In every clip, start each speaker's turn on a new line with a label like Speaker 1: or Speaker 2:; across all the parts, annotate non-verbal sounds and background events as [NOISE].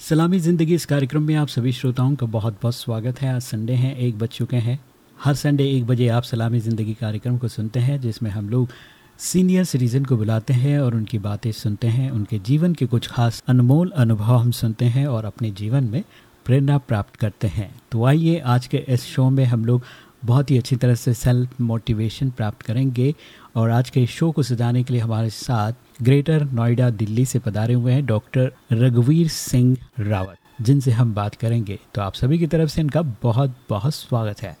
Speaker 1: सलामी ज़िंदगी इस कार्यक्रम में आप सभी श्रोताओं का बहुत बहुत स्वागत है। आज संडे हैं, एक बज चुके हैं। हर संडे एक बजे आप सलामी ज़िंदगी कार्यक्रम को सुनते हैं, जिसमें हम लोग सीनियर सिटीज़न को बुलाते हैं और उनकी बातें सुनते हैं। उनके जीवन के कुछ खास अनमोल अनुभव हम सुनते हैं और अपने जीवन में प्रेरणा प्राप्त करते हैं। तो आइए, आज के इस शो में हम लोग बहुत ही अच्छी तरह से सेल्फ मोटिवेशन प्राप्त करेंगे और आज के शो को सजाने के लिए हमारे साथ ग्रेटर नोएडा दिल्ली से पधारे हुए हैं डॉक्टर रघुवीर सिंह रावत जिनसे हम बात करेंगे। तो आप सभी की तरफ़ से इनका बहुत बहुत स्वागत है।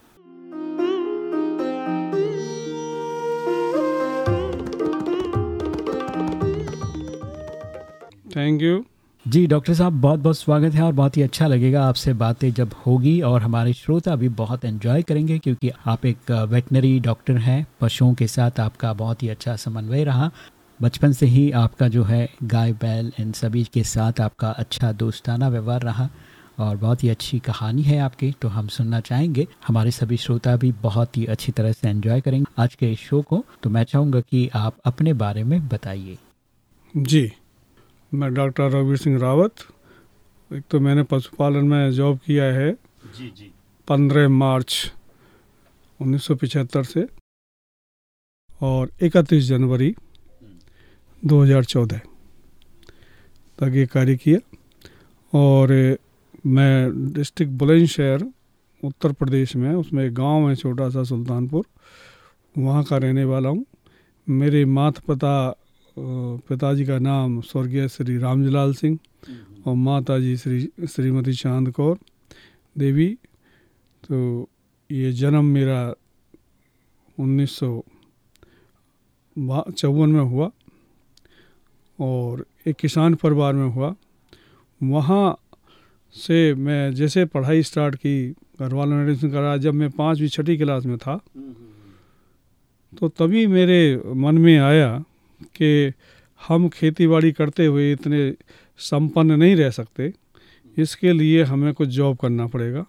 Speaker 2: थैंक यू
Speaker 1: जी डॉक्टर साहब बहुत बहुत स्वागत है और बहुत ही अच्छा लगेगा आपसे बातें जब होगी और हमारे श्रोता भी बहुत एंजॉय करेंगे क्योंकि आप एक वेटनरी डॉक्टर हैं पशुओं के साथ आपका बहुत ही अच्छा समन्वय रहा। बचपन से ही आपका जो है गाय बैल इन सभी के साथ आपका अच्छा दोस्ताना व्यवहार रहा और बहुत ही अच्छी कहानी है आपकी। तो हम सुनना चाहेंगे। हमारे सभी श्रोता भी बहुत ही अच्छी तरह से एंजॉय करेंगे आज के इस शो को। तो मैं चाहूँगा कि आप अपने बारे में बताइए।
Speaker 2: जी मैं डॉक्टर रघुवीर सिंह रावत। एक तो मैंने पशुपालन में जॉब किया है
Speaker 1: जी जी।
Speaker 2: पंद्रह मार्च 1975 से और 31 जनवरी 2014 तक ये कार्य किया और मैं डिस्ट्रिक्ट बुलंदशहर, उत्तर प्रदेश में, उसमें एक गाँव है छोटा सा सुल्तानपुर, वहाँ का रहने वाला हूँ। मेरे मात पिता पिताजी का नाम स्वर्गीय श्री रामजलाल सिंह और माता जी श्री, श्रीमती चाँद कौर देवी। तो ये जन्म मेरा उन्नीस सौ चौवन में हुआ। और एक किसान परिवार में हुआ। वहाँ से मैं जैसे पढ़ाई स्टार्ट की घर वालों ने एडमिशन करा जब मैं पाँचवीं, छठी क्लास में था तो तभी मेरे मन में आया कि हम खेती बाड़ी करते हुए इतने संपन्न नहीं रह सकते। इसके लिए हमें कुछ जॉब करना पड़ेगा।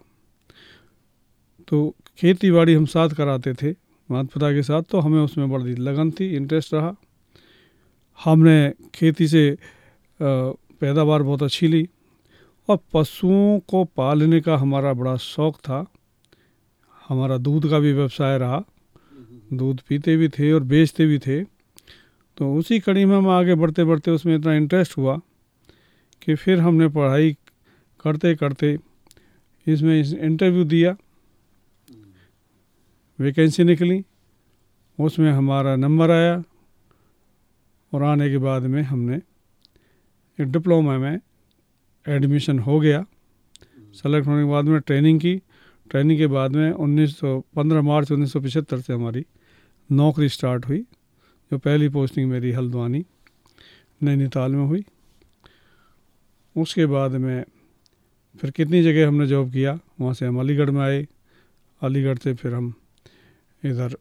Speaker 2: तो खेती बाड़ी हम साथ कराते थे, माता पिता के साथ तो हमें उसमें बड़ी लगन थी इंटरेस्ट रहा। हमने खेती से पैदावार बहुत अच्छी ली और पशुओं को पालने का हमारा बड़ा शौक़ था। हमारा दूध का भी व्यवसाय रहा। दूध पीते भी थे और बेचते भी थे। तो उसी कड़ी में हम आगे बढ़ते बढ़ते उसमें इतना इंटरेस्ट हुआ कि फिर हमने पढ़ाई करते करते इसमें इस इंटरव्यू दिया। वैकेंसी निकली, उसमें हमारा नंबर आया। और आने के बाद में हमने एक डिप्लोमा में एडमिशन हो गया। सेलेक्ट होने के बाद में ट्रेनिंग की। ट्रेनिंग के बाद में 1915 मार्च 1975 से हमारी नौकरी स्टार्ट हुई, जो पहली पोस्टिंग मेरी हल्द्वानी, नैनीताल में हुई। उसके बाद में फिर कितनी जगह हमने जॉब किया? वहाँ से हम अलीगढ़ में आए। अलीगढ़ से फिर हम इधर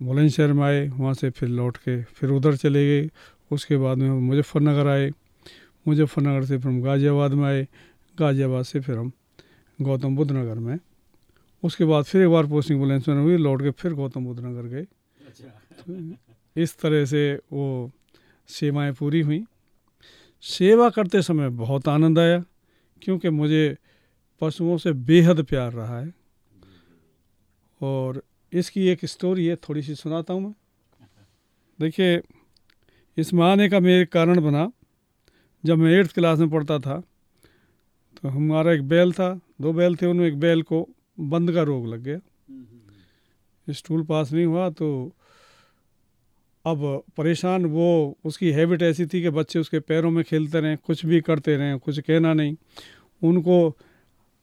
Speaker 2: बुलंदशहर में आए वहाँ से फिर लौट के फिर उधर चले गए। उसके बाद में हम मुजफ्फरनगर आए। मुजफ्फरनगर से फिर हम गाज़ियाबाद में आए। गाज़ियाबाद से फिर हम गौतम बुद्ध नगर में। उसके बाद फिर एक बार पोस्टिंग बुलंदशहर में हुई लौट के फिर गौतम बुद्ध नगर गए। तो इस तरह से वो सेवाएँ पूरी हुई। सेवा करते समय बहुत आनंद आया क्योंकि मुझे पशुओं से बेहद प्यार रहा है। और इसकी एक स्टोरी है थोड़ी सी सुनाता हूँ मैं। देखिए इसमें आने का मेरे कारण बना जब मैं एट्थ क्लास में पढ़ता था तो हमारा एक बैल था दो बैल थे उनमें एक बैल को बंद का रोग लग गया। स्टूल पास नहीं हुआ तो अब परेशान वो उसकी हैबिट ऐसी थी कि बच्चे उसके पैरों में खेलते रहें कुछ भी करते रहें कुछ कहना नहीं। उनको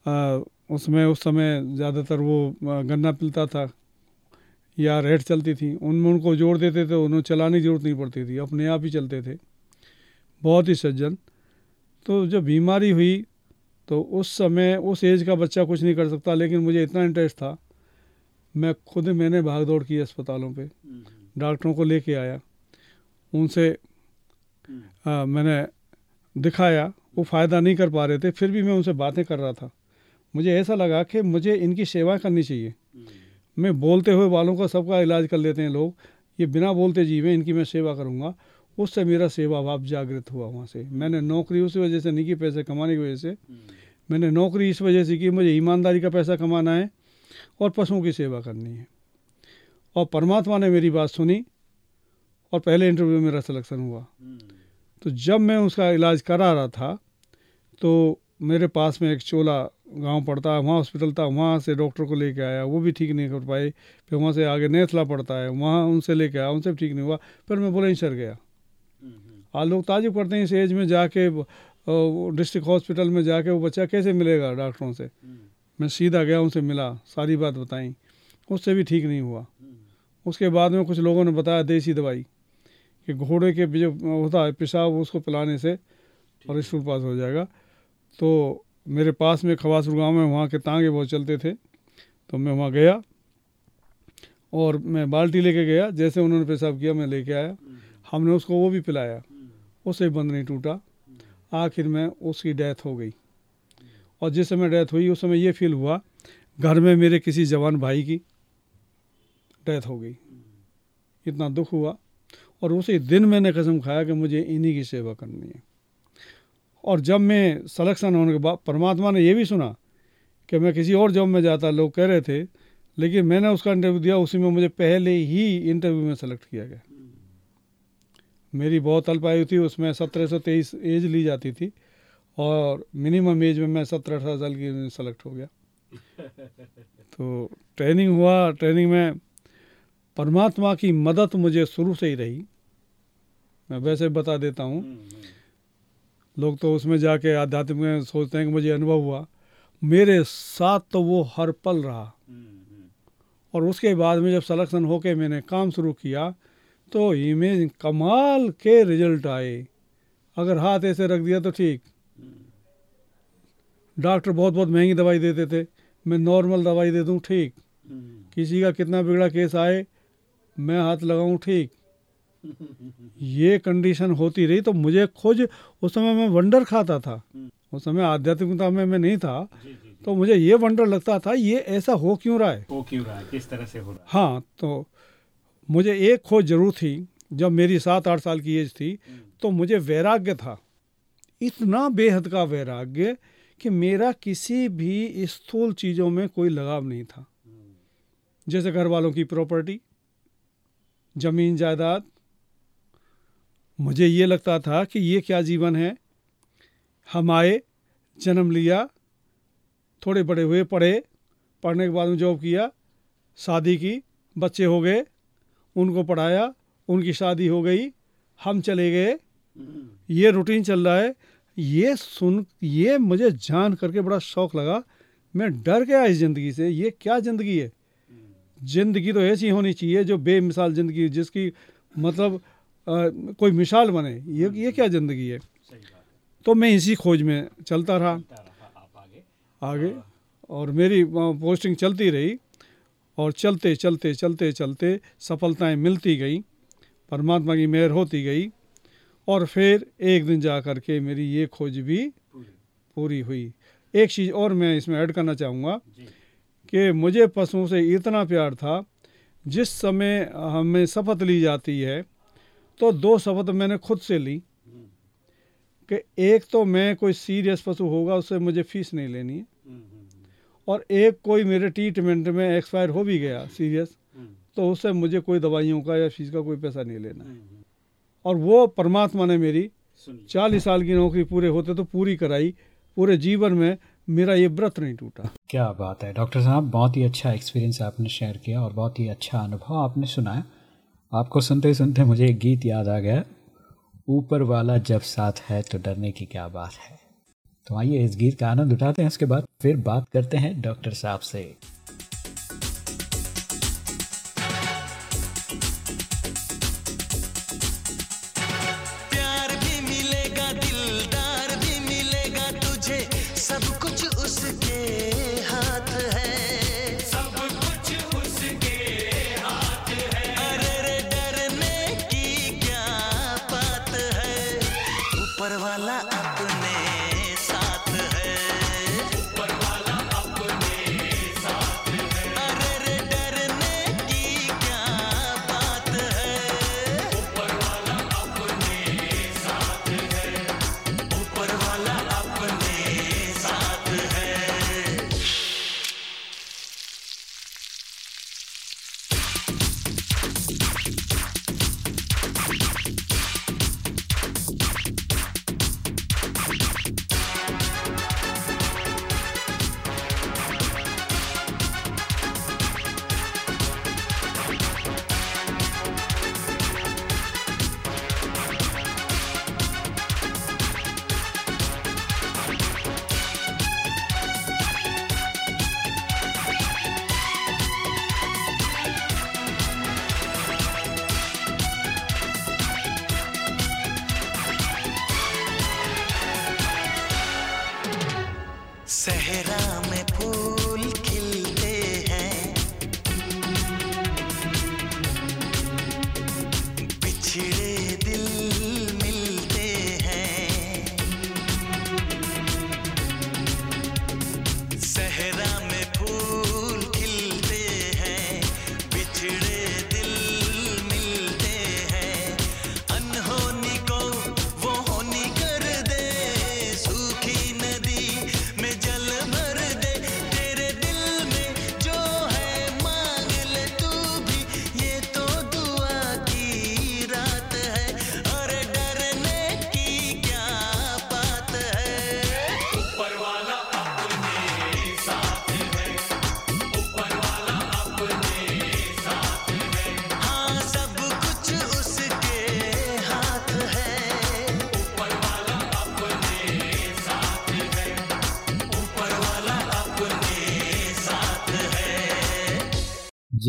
Speaker 2: आ, उसमें उस समय ज़्यादातर वो गन्ना पिलता था या रेड चलती थी उनमें उनको जोड़ देते थे उन्हें चलाने की ज़रूरत नहीं पड़ती थी अपने आप ही चलते थे। बहुत ही सज्जन। तो जब बीमारी हुई तो उस समय उस एज का बच्चा कुछ नहीं कर सकता लेकिन मुझे इतना इंटरेस्ट था मैं खुद मैंने भाग दौड़ की अस्पतालों पे। डॉक्टरों को लेके आया उनसे आ, मैंने दिखाया वो फ़ायदा नहीं कर पा रहे थे फिर भी मैं उनसे बातें कर रहा था। मुझे ऐसा लगा कि मुझे इनकी सेवा करनी चाहिए। मैं बोलते हुए वालों का सबका इलाज कर लेते हैं लोग। ये बिना बोलते जीवे इनकी मैं सेवा करूँगा। उससे मेरा सेवा भाव जागृत हुआ वहाँ से। मैंने नौकरी उस वजह से नहीं की पैसे कमाने की वजह से। मैंने नौकरी इस वजह से की मुझे ईमानदारी का पैसा कमाना है और पशुओं की सेवा करनी है। और परमात्मा ने मेरी बात सुनी और पहले इंटरव्यू में मेरा सिलेक्शन हुआ। तो जब मैं उसका इलाज करा रहा था तो मेरे पास में एक चोला गाँव पड़ता है वहाँ हॉस्पिटल था वहाँ से डॉक्टर को लेके आया वो भी ठीक नहीं कर पाए फिर वहाँ से आगे नेथला पड़ता है वहाँ उनसे लेके आया उनसे भी ठीक नहीं हुआ फिर मैं बुलंदशहर गया। आज लोग ताजुब करते हैं इस एज में जाके डिस्ट्रिक्ट हॉस्पिटल में जाके वो बच्चा कैसे मिलेगा डॉक्टरों से? मैं सीधा गया उनसे मिला सारी बात बताई उससे भी ठीक नहीं हुआ। उसके बाद में कुछ लोगों ने बताया देसी दवाई कि घोड़े के जो होता है पेशाब उसको पिलाने से और स्कूल पास हो जाएगा। तो मेरे पास में खवासुर गाँव में वहाँ के तांगे बहुत चलते थे तो मैं वहाँ गया और मैं बाल्टी लेके गया, जैसे उन्होंने पेशाब किया मैं लेके आया। हमने उसको वो भी पिलाया उससे बंद नहीं टूटा। आखिर में उसकी डेथ हो गई। और जिस समय डेथ हुई, उस समय ये फील हुआ, घर में मेरे किसी जवान भाई की डेथ हो गई। इतना दुख हुआ। और उसी दिन मैंने कसम खाया कि मुझे इन्हीं की सेवा करनी है। और जब मैं सलेक्शन होने के बाद परमात्मा ने यह भी सुना कि मैं किसी और जॉब में जाता लोग कह रहे थे लेकिन मैंने उसका इंटरव्यू दिया उसी में मुझे पहले ही इंटरव्यू में सेलेक्ट किया गया। मेरी बहुत अल्पायु थी उसमें सत्रह सौ तेईस एज ली जाती थी और मिनिमम एज में मैं सत्रह अठारह साल की सेलेक्ट हो गया। [LAUGHS] तो ट्रेनिंग हुआ ट्रेनिंग में परमात्मा की मदद मुझे शुरू से ही रही। मैं वैसे बता देता हूँ लोग तो उसमें जाके आध्यात्मिक में सोचते हैं कि मुझे अनुभव हुआ। मेरे साथ तो वो हर पल रहा। और उसके बाद में जब सलेक्शन होके मैंने काम शुरू किया तो इमेज कमाल के रिज़ल्ट आए। अगर हाथ ऐसे रख दिया तो ठीक। डॉक्टर बहुत बहुत महँगी दवाई देते थे। मैं नॉर्मल दवाई दे दूँ ठीक। किसी का कितना बिगड़ा केस आए मैं हाथ लगाऊँ ठीक। ये कंडीशन होती रही तो मुझे खोज उस समय मैं वंडर खाता था। उस समय आध्यात्मिकता में मैं नहीं था। जी, जी, जी। तो मुझे ये वंडर लगता था ये ऐसा हो क्यों रहा है?
Speaker 1: हो क्यों रहा है? किस तरह से हो रहा
Speaker 2: है? हाँ तो मुझे एक खोज ज़रूर थी जब मेरी सात आठ साल की एज थी तो मुझे वैराग्य था। इतना बेहद का वैराग्य कि मेरा किसी भी स्थूल चीज़ों में कोई लगाव नहीं था। जैसे घर वालों की प्रॉपर्टी ज़मीन जायदाद मुझे ये लगता था कि ये क्या जीवन है। हम आए जन्म लिया थोड़े बड़े हुए पढ़े पढ़ने के बाद में जॉब किया शादी की बच्चे हो गए उनको पढ़ाया उनकी शादी हो गई हम चले गए। ये रूटीन चल रहा है। ये सुन ये मुझे जान करके बड़ा शौक लगा। मैं डर गया इस ज़िंदगी से। ये क्या ज़िंदगी है? ज़िंदगी तो ऐसी होनी चाहिए जो बेमिसाल ज़िंदगी जिसकी मतलब कोई मिसाल बने ये ये क्या ज़िंदगी है? तो मैं इसी खोज में चलता रहा। आगे और मेरी पोस्टिंग चलती रही और चलते चलते चलते चलते सफलताएँ मिलती गई परमात्मा की मेहर होती गई और फिर एक दिन जा कर के मेरी ये खोज भी पूरी हुई। एक चीज़ और मैं इसमें ऐड करना चाहूँगा कि मुझे पशुओं से इतना प्यार था जिस समय हमें शपथ ली जाती है तो दो शपथ मैंने खुद से ली कि एक तो मैं कोई सीरियस पशु होगा उससे मुझे फ़ीस नहीं लेनी है। और एक कोई मेरे ट्रीटमेंट में एक्सपायर हो भी गया सीरियस तो उससे मुझे कोई दवाइयों का या फ़ीस का कोई पैसा नहीं लेना है। और वो परमात्मा ने मेरी चालीस साल की नौकरी पूरे होते तो पूरी कराई पूरे जीवन में मेरा ये व्रत नहीं टूटा।
Speaker 1: क्या बात है डॉक्टर साहब बहुत ही अच्छा एक्सपीरियंस आपने शेयर किया और बहुत ही अच्छा अनुभव आपने सुनाया। आपको सुनते सुनते मुझे एक गीत याद आ गया, ऊपर वाला जब साथ है तो डरने की क्या बात है? तो आइए इस गीत का आनंद उठाते हैं, उसके बाद फिर बात करते हैं डॉक्टर साहब से।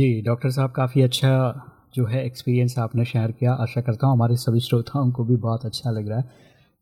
Speaker 3: जी,
Speaker 1: डॉक्टर साहब, काफ़ी अच्छा जो है एक्सपीरियंस आपने शेयर किया। आशा करता हूँ हमारे सभी श्रोताओं को भी बहुत अच्छा लग रहा है।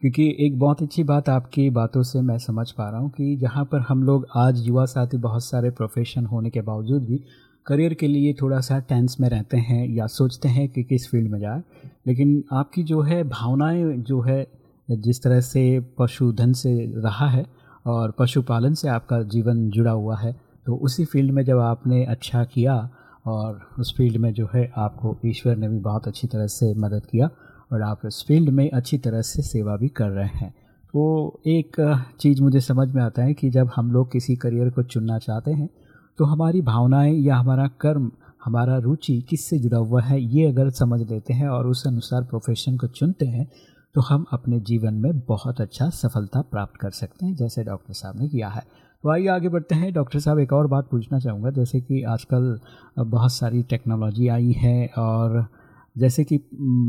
Speaker 1: क्योंकि एक बहुत अच्छी बात आपकी बातों से मैं समझ पा रहा हूँ कि जहाँ पर हम लोग आज युवा साथी बहुत सारे प्रोफेशन होने के बावजूद भी करियर के लिए थोड़ा सा टेंस में रहते हैं या सोचते हैं कि किस फ़ील्ड में जाए। लेकिन आपकी जो है भावनाएँ जो है जिस तरह से पशुधन से रहा है और पशुपालन से आपका जीवन जुड़ा हुआ है तो उसी फ़ील्ड में जब आपने अच्छा किया और उस फ़ील्ड में जो है आपको ईश्वर ने भी बहुत अच्छी तरह से मदद किया और आप इस फ़ील्ड में अच्छी तरह से सेवा भी कर रहे हैं। तो एक चीज़ मुझे समझ में आता है कि जब हम लोग किसी करियर को चुनना चाहते हैं तो हमारी भावनाएँ या हमारा कर्म, हमारा रुचि किससे जुड़ा हुआ है, ये अगर समझ लेते हैं और उस अनुसार प्रोफेशन को चुनते हैं तो हम अपने जीवन में बहुत अच्छा सफलता प्राप्त कर सकते हैं, जैसे डॉक्टर साहब ने किया है। तो आइए आगे बढ़ते हैं। डॉक्टर साहब, एक और बात पूछना चाहूँगा। जैसे कि आजकल बहुत सारी टेक्नोलॉजी आई है और जैसे कि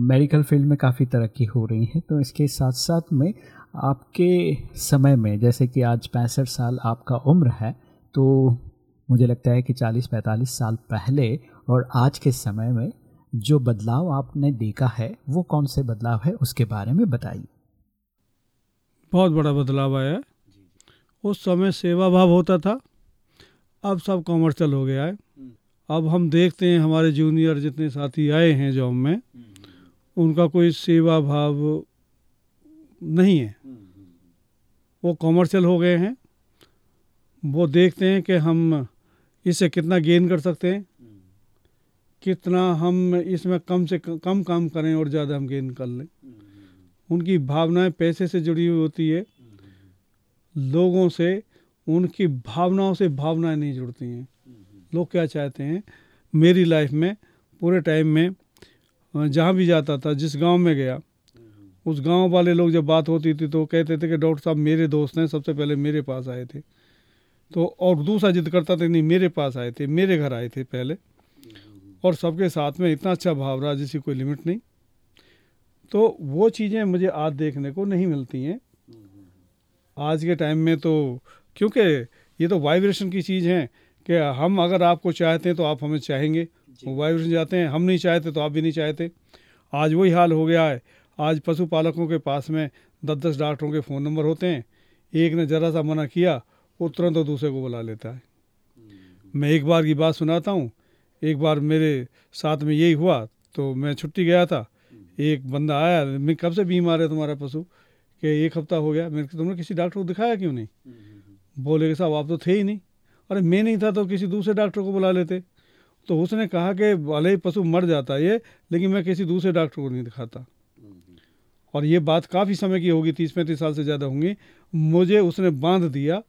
Speaker 1: मेडिकल फ़ील्ड में काफ़ी तरक्की हो रही है तो इसके साथ साथ में आपके समय में, जैसे कि आज पैंसठ साल आपका उम्र है तो मुझे लगता है कि 40-45 साल पहले और आज के समय में जो बदलाव आपने देखा है, वो कौन से बदलाव है, उसके बारे में बताइए।
Speaker 2: बहुत बड़ा बदलाव आया है। उस समय सेवा भाव होता था। अब सब कॉमर्शल हो गया है। अब हम देखते हैं हमारे जूनियर जितने साथी आए हैं जॉब में उनका कोई सेवा भाव नहीं है। वो कॉमर्शियल हो गए हैं। वो देखते हैं कि हम इससे कितना गेन कर सकते हैं। कितना हम इसमें कम से कम काम करें और ज़्यादा हम गेन कर लें। उनकी भावनाएँ पैसे से जुड़ी हुई होती है। लोगों से, उनकी भावनाओं से भावनाएँ नहीं जुड़ती हैं। लोग क्या चाहते हैं, मेरी लाइफ में, पूरे टाइम में जहाँ भी जाता था, जिस गाँव में गया, उस गाँव वाले लोग जब बात होती थी तो कहते थे कि डॉक्टर साहब मेरे दोस्त हैं, सबसे पहले मेरे पास आए थे। तो और दूसरा जिद करता था, नहीं, मेरे पास आए थे, मेरे घर आए थे पहले। और सबके साथ में इतना अच्छा भाव रहा जिसकी कोई लिमिट नहीं। तो वो चीज़ें मुझे आज देखने को नहीं मिलती हैं। आज के टाइम में तो क्योंकि ये तो वाइब्रेशन की चीज़ है कि हम अगर आपको चाहते हैं तो आप हमें चाहेंगे। वाइब्रेशन जाते हैं हम नहीं चाहते तो आप भी नहीं चाहते। आज वही हाल हो गया है। आज पशुपालकों के पास में दस दस डॉक्टरों के फ़ोन नंबर होते हैं। एक ने ज़रा सा मना किया वो तुरंत वो दूसरे को बुला लेता है। मैं एक बार की बात सुनाता हूँ। एक बार मेरे साथ में यही हुआ तो मैं छुट्टी गया था। एक बंदा आया मैं कब से बीमार है तुम्हारा पशु? कि एक हफ़्ता हो गया मेरे तुमने किसी डॉक्टर को दिखाया क्यों नहीं? बोले कि साहब आप तो थे ही नहीं। अरे मैं नहीं था तो किसी दूसरे डॉक्टर को बुला लेते। तो उसने कहा कि भले ही पशु मर जाता है ये लेकिन मैं किसी दूसरे डॉक्टर को नहीं दिखाता। और ये बात काफ़ी समय की होगी तीस पैंतीस साल से ज़्यादा होंगी। मुझे उसने बाँध दिया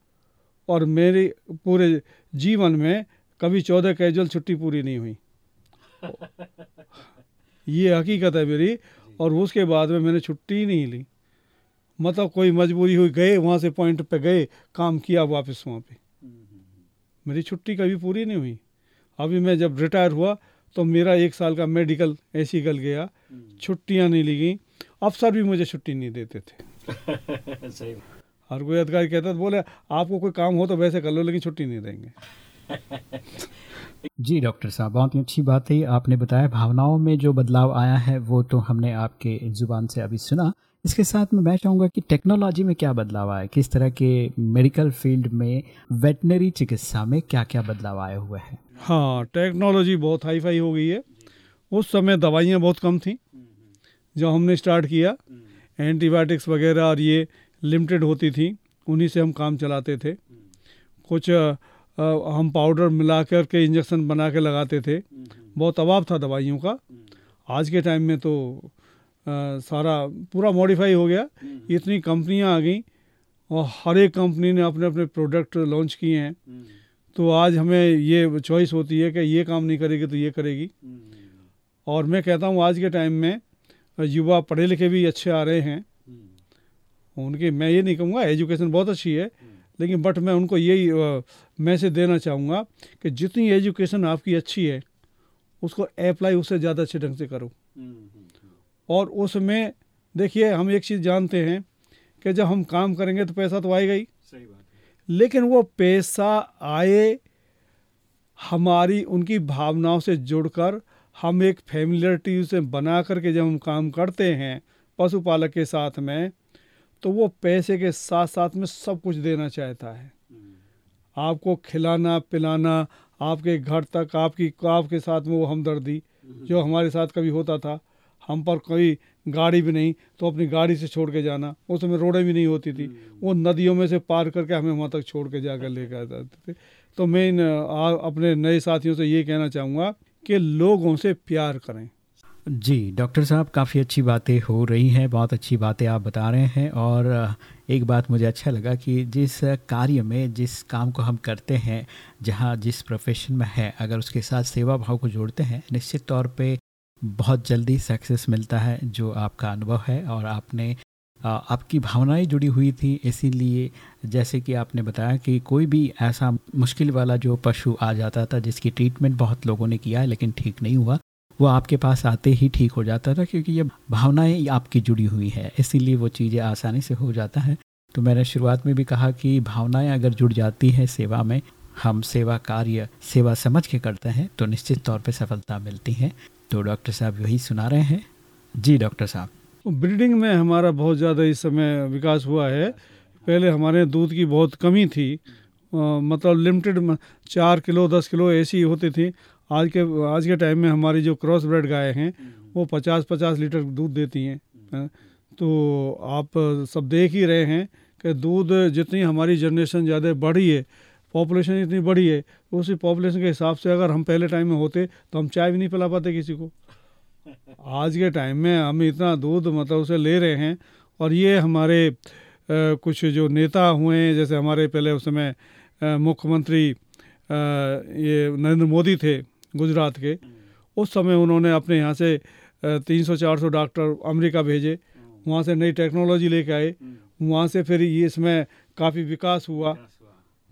Speaker 2: और मेरे पूरे जीवन में कभी चौदह कैजुअल छुट्टी पूरी नहीं हुई। [LAUGHS] ये हकीकत है मेरी। और उसके बाद में मैंने छुट्टी नहीं ली। मतलब कोई मजबूरी हुई गए वहाँ से पॉइंट पे गए काम किया वापस वहाँ पे। मेरी छुट्टी कभी पूरी नहीं हुई। अभी मैं जब रिटायर हुआ तो मेरा एक साल का मेडिकल ऐसी गल गया। छुट्टियाँ नहीं ली गई। अफसर भी मुझे छुट्टी नहीं देते थे। [LAUGHS]
Speaker 1: सही
Speaker 2: और कोई अधिकारी कहता था बोले आपको कोई काम हो तो वैसे कर लो लेकिन छुट्टी नहीं देंगे। [LAUGHS]
Speaker 1: जी डॉक्टर साहब बहुत ही अच्छी बात है। आपने बताया भावनाओं में जो बदलाव आया है वो तो हमने आपके ज़ुबान से अभी सुना। इसके साथ में मैं चाहूँगा कि टेक्नोलॉजी में क्या बदलाव आया किस तरह के मेडिकल फ़ील्ड में वेटनरी चिकित्सा में क्या क्या बदलाव आए हुए हैं।
Speaker 2: हाँ टेक्नोलॉजी बहुत हाई फाई हो गई है। उस समय दवाइयाँ बहुत कम थी जब हमने स्टार्ट किया। एंटीबायोटिक्स वगैरह और ये लिमिटेड होती थी उन्हीं से हम काम चलाते थे। कुछ अ, हम पाउडर मिला कर के इंजेक्शन बना के लगाते थे। बहुत अभाव था दवाइयों का। आज के टाइम में तो सारा पूरा मॉडिफाई हो गया। इतनी कंपनियाँ आ गई और हर एक कंपनी ने अपने अपने प्रोडक्ट लॉन्च किए हैं। तो आज हमें ये चॉइस होती है कि ये काम नहीं करेगी तो ये करेगी। और मैं कहता हूँ आज के टाइम में युवा पढ़े लिखे भी अच्छे आ रहे हैं। उनकी मैं ये नहीं कहूँगा एजुकेशन बहुत अच्छी है लेकिन बट मैं उनको यही मैसेज देना चाहूँगा कि जितनी एजुकेशन आपकी अच्छी है उसको अप्लाई उससे ज़्यादा अच्छे ढंग से करो। और उसमें देखिए हम एक चीज़ जानते हैं कि जब हम काम करेंगे तो पैसा तो आएगा ही।
Speaker 1: सही बात
Speaker 2: लेकिन वो पैसा आए हमारी उनकी भावनाओं से जुड़कर हम एक फैमिलियरिटी से बना करके जब हम काम करते हैं पशुपालक के साथ में तो वो पैसे के साथ साथ में सब कुछ देना चाहता है। आपको खिलाना पिलाना आपके घर तक आपकी आपके साथ में वो हमदर्दी जो हमारे साथ कभी होता था। हम पर कोई गाड़ी भी नहीं तो अपनी गाड़ी से छोड़ के जाना। उस समय रोडें भी नहीं होती थी। वो नदियों में से पार करके हमें वहाँ तक छोड़ के जाकर लेकर आ जाते थे। तो मैं इन अपने नए साथियों से ये कहना चाहूँगा कि लोगों से प्यार करें।
Speaker 1: जी डॉक्टर साहब काफ़ी अच्छी बातें हो रही हैं बहुत अच्छी बातें आप बता रहे हैं और एक बात मुझे अच्छा लगा कि जिस कार्य में जिस काम को हम करते हैं जहाँ जिस प्रोफेशन में है अगर उसके साथ सेवा भाव को जोड़ते हैं निश्चित तौर पे बहुत जल्दी सक्सेस मिलता है जो आपका अनुभव है और आपने आपकी भावनाएँ जुड़ी हुई थी। इसीलिए जैसे कि आपने बताया कि कोई भी ऐसा मुश्किल वाला जो पशु आ जाता था, जिसकी ट्रीटमेंट बहुत लोगों ने किया है लेकिन ठीक नहीं हुआ, वो आपके पास आते ही ठीक हो जाता था क्योंकि ये भावनाएँ आपकी जुड़ी हुई है। इसीलिए वो चीज़ें आसानी से हो जाता है। तो मैंने शुरुआत में भी कहा कि भावनाएँ अगर जुड़ जाती हैं सेवा में, हम सेवा कार्य, सेवा समझ के करते हैं तो निश्चित तौर पर सफलता मिलती है। तो डॉक्टर साहब यही सुना रहे हैं। जी, डॉक्टर साहब।
Speaker 2: ब्रीडिंग में हमारा बहुत ज़्यादा इस समय विकास हुआ है। पहले हमारे दूध की बहुत कमी थी। मतलब लिमिटेड चार किलो, दस किलो ऐसी होती थी। आज के आज के टाइम में हमारी जो क्रॉस ब्रेड गाय हैं, वो पचास पचास लीटर दूध देती हैं। तो आप सब देख ही रहे हैं कि दूध जितनी हमारी जनरेशन ज़्यादा बढ़ी है पॉपुलेशन इतनी बड़ी है तो उसी पॉपुलेशन के हिसाब से अगर हम पहले टाइम में होते तो हम चाय भी नहीं पिला पाते किसी को। [LAUGHS] आज के टाइम में हम इतना दूध मतलब उसे ले रहे हैं और ये हमारे आ, कुछ जो नेता हुए हैं जैसे हमारे पहले उस समय मुख्यमंत्री ये नरेंद्र मोदी थे गुजरात के उस समय उन्होंने अपने यहाँ से तीन सौ चार सौ डॉक्टर अमेरिका भेजे वहाँ से नई टेक्नोलॉजी लेके आए वहाँ से फिर ये इसमें काफ़ी विकास हुआ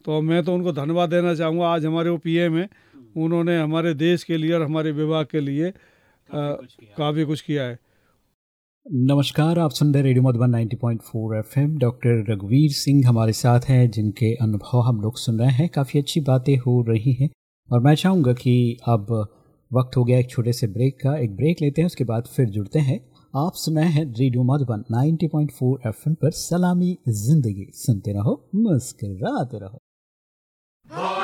Speaker 2: तो मैं तो उनको धन्यवाद देना चाहूँगा। आज हमारे वो पी एम हैं। उन्होंने हमारे देश के लिए और हमारे विभाग के लिए काफ़ी कुछ किया है।
Speaker 1: नमस्कार आप सुन रहे रेडियो मधुबन 90.4 एफएम डॉक्टर रघुवीर सिंह हमारे साथ हैं जिनके अनुभव हम लोग सुन रहे हैं। काफ़ी अच्छी बातें हो रही हैं। और मैं चाहूँगा कि अब वक्त हो गया एक छोटे से ब्रेक का। एक ब्रेक लेते हैं उसके बाद फिर जुड़ते हैं। आप सुनाए हैं रेडियो मधुबन 90.4 एफएम पर सलामी ज़िंदगी। सुनते रहो मुस्कराते रहो।
Speaker 4: भोले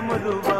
Speaker 4: ನಮರುವ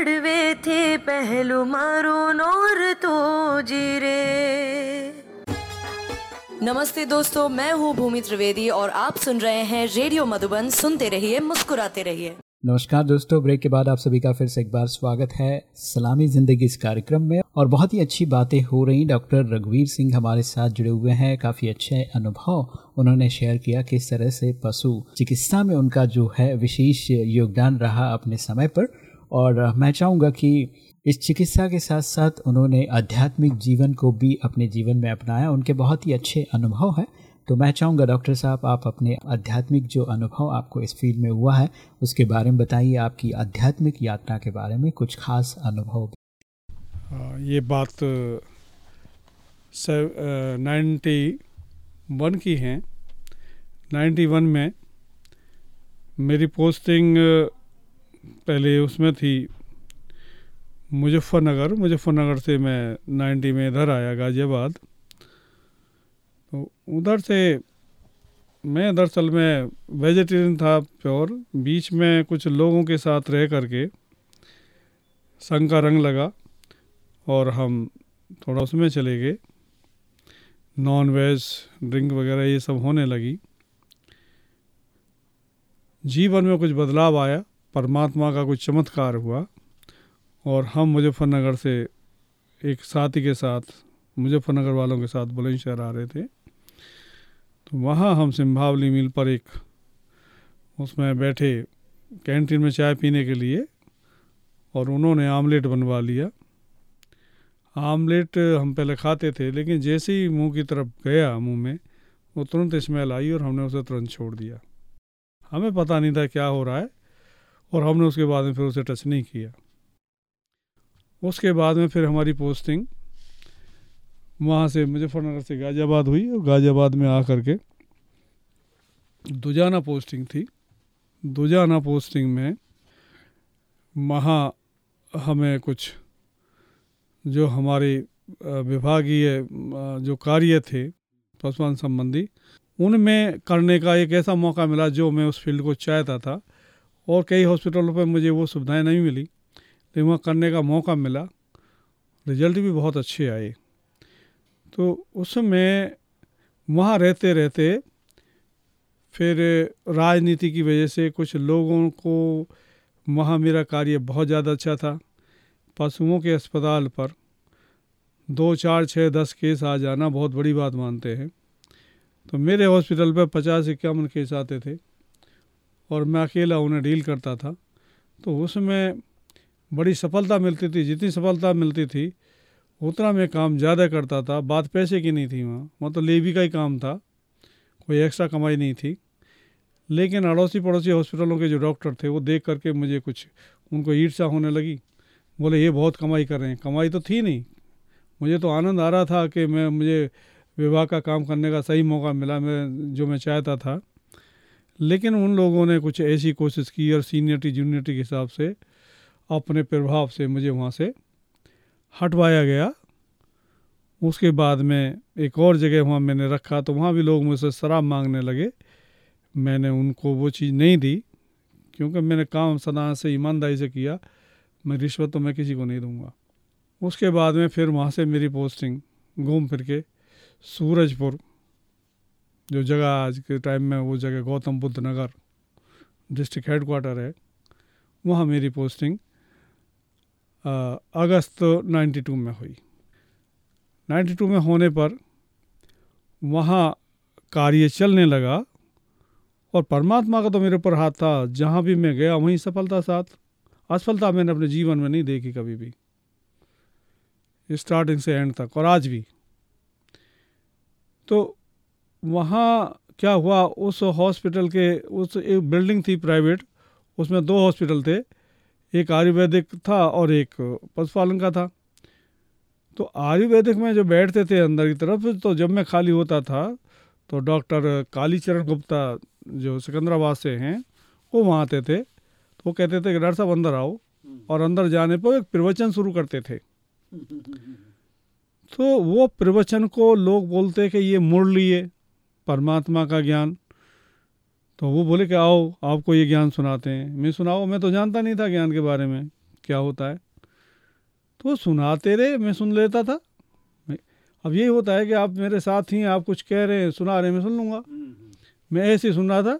Speaker 4: कड़वे थे पहलू मारो
Speaker 5: नोर तो
Speaker 6: जीरे। नमस्ते दोस्तों मैं हूँ भूमि त्रिवेदी और आप सुन रहे हैं रेडियो मधुबन। सुनते रहिए मुस्कुराते रहिए।
Speaker 1: नमस्कार दोस्तों ब्रेक के बाद आप सभी का फिर से एक बार स्वागत है सलामी ज़िंदगी इस कार्यक्रम में। और बहुत ही अच्छी बातें हो रही डॉक्टर रघुवीर सिंह हमारे साथ जुड़े हुए हैं। काफ़ी अच्छे अनुभव उन्होंने शेयर किया किस तरह से पशु चिकित्सा में उनका जो है विशेष योगदान रहा अपने समय पर। और मैं चाहूँगा कि इस चिकित्सा के साथ साथ उन्होंने आध्यात्मिक जीवन को भी अपने जीवन में अपनाया। उनके बहुत ही अच्छे अनुभव हैं। तो मैं चाहूँगा डॉक्टर साहब, आप अपने आध्यात्मिक जो अनुभव आपको इस फ़ील्ड में हुआ है, उसके बारे में बताइए। आपकी आध्यात्मिक यात्रा के बारे में कुछ खास अनुभव।
Speaker 2: ये बात नाइन्टी वन की है। नाइन्टी वन में मेरी पोस्टिंग पहले उसमें थी मुजफ्फरनगर मुजफ्फरनगर से मैं नाइन्टी में इधर आया गाज़ियाबाद। तो उधर से मैं दरअसल में वेजिटेरियन था प्योर बीच में कुछ लोगों के साथ रह करके संग का रंग लगा और हम थोड़ा उसमें चले गए। नॉन वेज ड्रिंक वगैरह ये सब होने लगी। जीवन में कुछ बदलाव आया। परमात्मा का कुछ चमत्कार हुआ और हम मुजफ्फरनगर से एक साथी के साथ, मुजफ्फरनगर वालों के साथ बुलंदशहर आ रहे थे। तो वहाँ हम सिम्भावली मिल पर एक, उसमें बैठे कैंटीन में चाय पीने के लिए और उन्होंने आमलेट बनवा लिया। आमलेट हम पहले खाते थे, लेकिन जैसे ही मुँह की तरफ़ गया मुँह में, वो तुरंत स्मेल आई और हमने उसे तुरंत छोड़ दिया। हमें पता नहीं था क्या हो रहा है। और हमने उसके बाद में फिर उसे टच नहीं किया। उसके बाद में फिर हमारी पोस्टिंग वहाँ से मुजफ्फरनगर से गाज़ियाबाद हुई और गाज़ियाबाद में आ कर के दुजाना पोस्टिंग थी। दुजाना पोस्टिंग में वहाँ हमें कुछ जो हमारे विभागीय जो कार्य थे, पशुपालन संबंधी, उनमें करने का एक ऐसा मौका मिला जो मैं उस फ़ील्ड को चाहता था। और कई हॉस्पिटलों पर मुझे वो सुविधाएँ नहीं मिली। लेकिन वहाँ करने का मौका मिला। रिज़ल्ट भी बहुत अच्छे आए। तो उसमें वहाँ रहते रहते फिर राजनीति की वजह से कुछ लोगों को वहाँ मेरा कार्य बहुत ज़्यादा अच्छा था। पशुओं के अस्पताल पर दो चार छः दस केस आ जाना बहुत बड़ी बात मानते हैं। तो मेरे हॉस्पिटल पर पचास इक्यावन केस आते थे। और मैं अकेला उन्हें डील करता था। तो उसमें बड़ी सफलता मिलती थी, जितनी सफलता मिलती थी, उतना मैं काम ज़्यादा करता था। बात पैसे की नहीं थी वहाँ तो लेवी का ही काम था, कोई एक्स्ट्रा कमाई नहीं थी। लेकिन अड़ोसी पड़ोसी हॉस्पिटलों के जो डॉक्टर थे, वो देख करके मुझे कुछ, उनको ईर्षा होने लगी। बोले, ये बहुत कमाई कर रहे हैं। कमाई तो थी नहीं। मुझे तो आनंद आ रहा था कि मैं, मुझे विवाह का काम करने का सही मौका मिला, मैं, जो मैं चाहता था। लेकिन उन लोगों ने कुछ ऐसी कोशिश की और सीनियरिटी, जूनियरिटी के हिसाब से अपने प्रभाव से मुझे वहाँ से हटवाया गया। उसके बाद में एक और जगह वहाँ मैंने रखा तो वहाँ भी लोग मुझसे शराब मांगने लगे। मैंने उनको वो चीज़ नहीं दी, क्योंकि मैंने काम सदा से, ईमानदारी से किया। मैं रिश्वत तो मैं किसी को नहीं दूँगा। उसके बाद में फिर वहाँ से मेरी पोस्टिंग, घूम फिर के, सूरजपुर। जो जगह आज के टाइम में वो जगह Gautam Buddh Nagar district head quarter है, वहाँ मेरी पोस्टिंग अगस्त 92 में हुई। 92 में होने पर वहाँ कार्य चलने लगा और परमात्मा का तो मेरे ऊपर हाथ था। जहाँ भी मैं गया, वहीं सफलता साथ। असफलता मैंने अपने जीवन में नहीं देखी कभी भी। स्टार्टिंग से एंड तक और आज भी। तो वहाँ क्या हुआ उस हॉस्पिटल के उस एक बिल्डिंग थी प्राइवेट उसमें दो हॉस्पिटल थे एक आयुर्वेदिक था और एक पशुपालन का था। तो आयुर्वेदिक में जो बैठते थे अंदर की तरफ़ तो जब मैं खाली होता था तो डॉक्टर कालीचरण गुप्ता जो सिकंदराबाद से हैं वो वहाँ आते थे। तो वो कहते थे कि डॉक्टर साहब अंदर आओ। और अंदर जाने पर एक प्रवचन शुरू करते थे। [LAUGHS] तो वो प्रवचन को लोग बोलते कि ये मुरली है परमात्मा का ज्ञान। तो वो बोले कि आओ आपको ये ज्ञान सुनाते हैं। मैं सुनाओ मैं तो जानता नहीं था ज्ञान के बारे में क्या होता है। तो वो सुनाते रहे मैं सुन लेता था। अब यही होता है कि आप मेरे साथ ही आप कुछ कह रहे हैं सुना रहे हैं मैं सुन लूँगा। मैं ऐसे ही सुन रहा था।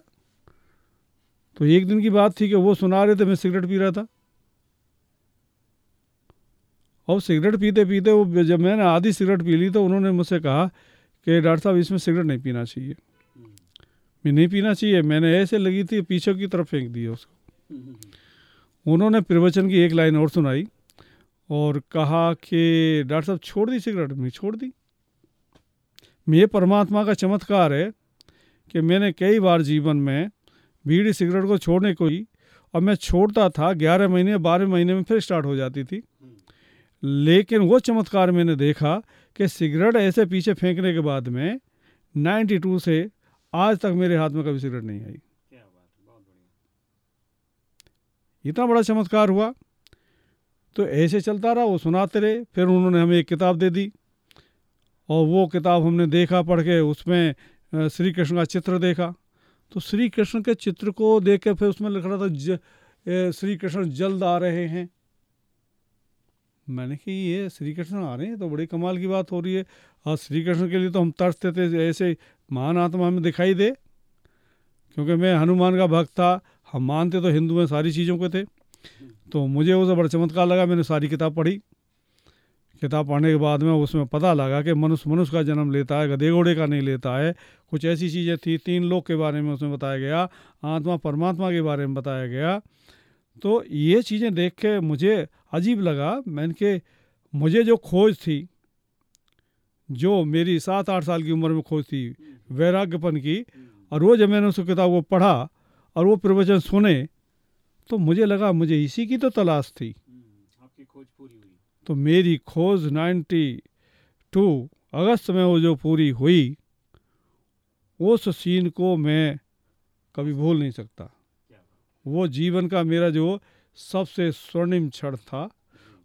Speaker 2: तो एक दिन की बात थी कि वो सुना रहे थे मैं सिगरेट पी रहा था। और सिगरेट पीते पीते वो जब मैंने आधी सिगरेट पी ली तो उन्होंने मुझसे कहा कि डॉक्टर साहब, इसमें सिगरेट नहीं पीना चाहिए। मैं नहीं पीना चाहिए, मैंने ऐसे लगी थी, पीछे की तरफ़ फेंक दिया उसको। उन्होंने प्रवचन की एक लाइन और सुनाई और कहा कि डॉक्टर साहब, छोड़ दी सिगरेट, मैं छोड़ दी। ये परमात्मा का चमत्कार है कि मैंने कई बार जीवन में बीड़ी सिगरेट को छोड़ने को ही, और मैं छोड़ता था, ग्यारह महीने, बारह महीने में फिर स्टार्ट हो जाती थी। लेकिन वो चमत्कार मैंने देखा कि सिगरेट ऐसे पीछे फेंकने के बाद में 92 से आज तक मेरे हाथ में कभी सिगरेट नहीं आई। इतना बड़ा चमत्कार हुआ। तो ऐसे चलता रहा वो सुनाते रहे फिर उन्होंने हमें एक किताब दे दी। और वो किताब हमने देखा पढ़ के उसमें श्री कृष्ण का चित्र देखा। तो श्री कृष्ण के चित्र को देख के फिर उसमें लिख रहा था श्री कृष्ण जल्द आ रहे हैं। मैंने कि ये श्री कृष्ण आ रहे हैं तो बड़ी कमाल की बात हो रही है। और श्री कृष्ण के लिए तो हम तरसते थे, ऐसे महान आत्मा हमें दिखाई दे। क्योंकि मैं हनुमान का भक्त था, हम मानते तो हिंदू में सारी चीज़ों के थे। तो मुझे वो बड़ा चमत्कार लगा, मैंने सारी किताब पढ़ी। किताब पढ़ने के बाद में उसमें पता लगा कि मनुष्य मनुष्य का जन्म लेता है गधे घोड़े का नहीं लेता है। कुछ ऐसी चीज़ें थी, तीन लोग के बारे में उसमें बताया गया, आत्मा परमात्मा के बारे में बताया गया। तो ये चीज़ें देख के मुझे अजीब लगा। मैंने कि मुझे जो खोज थी जो मेरी सात आठ साल की उम्र में खोज थी वैराग्यपन की और वो जब मैंने उस किताब को पढ़ा और वो प्रवचन सुने तो मुझे लगा मुझे इसी की तो तलाश थी।
Speaker 1: आपकी खोज पूरी हुई।
Speaker 2: तो मेरी खोज 92 अगस्त में वो जो पूरी हुई उस सीन को मैं कभी भूल नहीं सकता। वो जीवन का मेरा जो सबसे स्वर्णिम क्षण था।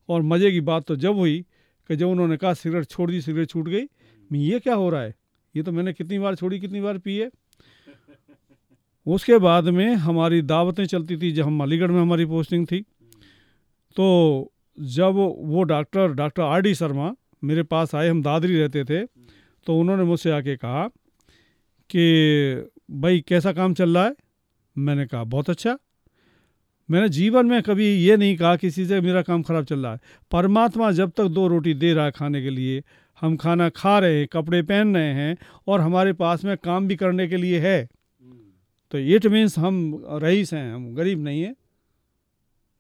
Speaker 2: और मज़े की बात तो जब हुई कि जब उन्होंने कहा, सिगरेट छोड़ दी, सिगरेट छूट गई। मैं, ये क्या हो रहा है? ये तो मैंने कितनी बार छोड़ी, कितनी बार पी है? उसके बाद में हमारी दावतें चलती थी, जब हम अलीगढ़ में हमारी पोस्टिंग थी। तो जब वो doctor doctor R D Sharma मेरे पास आए, हम दादरी रहते थे तो उन्होंने मुझसे आके कहा कि, भाई, कैसा काम चल रहा है? मैंने कहा, बहुत अच्छा। मैंने जीवन में कभी ये नहीं कहा किसी से मेरा काम खराब चल रहा है। परमात्मा जब तक दो रोटी दे रहा है खाने के लिए, हम खाना खा रहे हैं, कपड़े पहन रहे हैं और हमारे पास में काम भी करने के लिए है। तो इट मीन्स हम रईस हैं, हम गरीब नहीं हैं।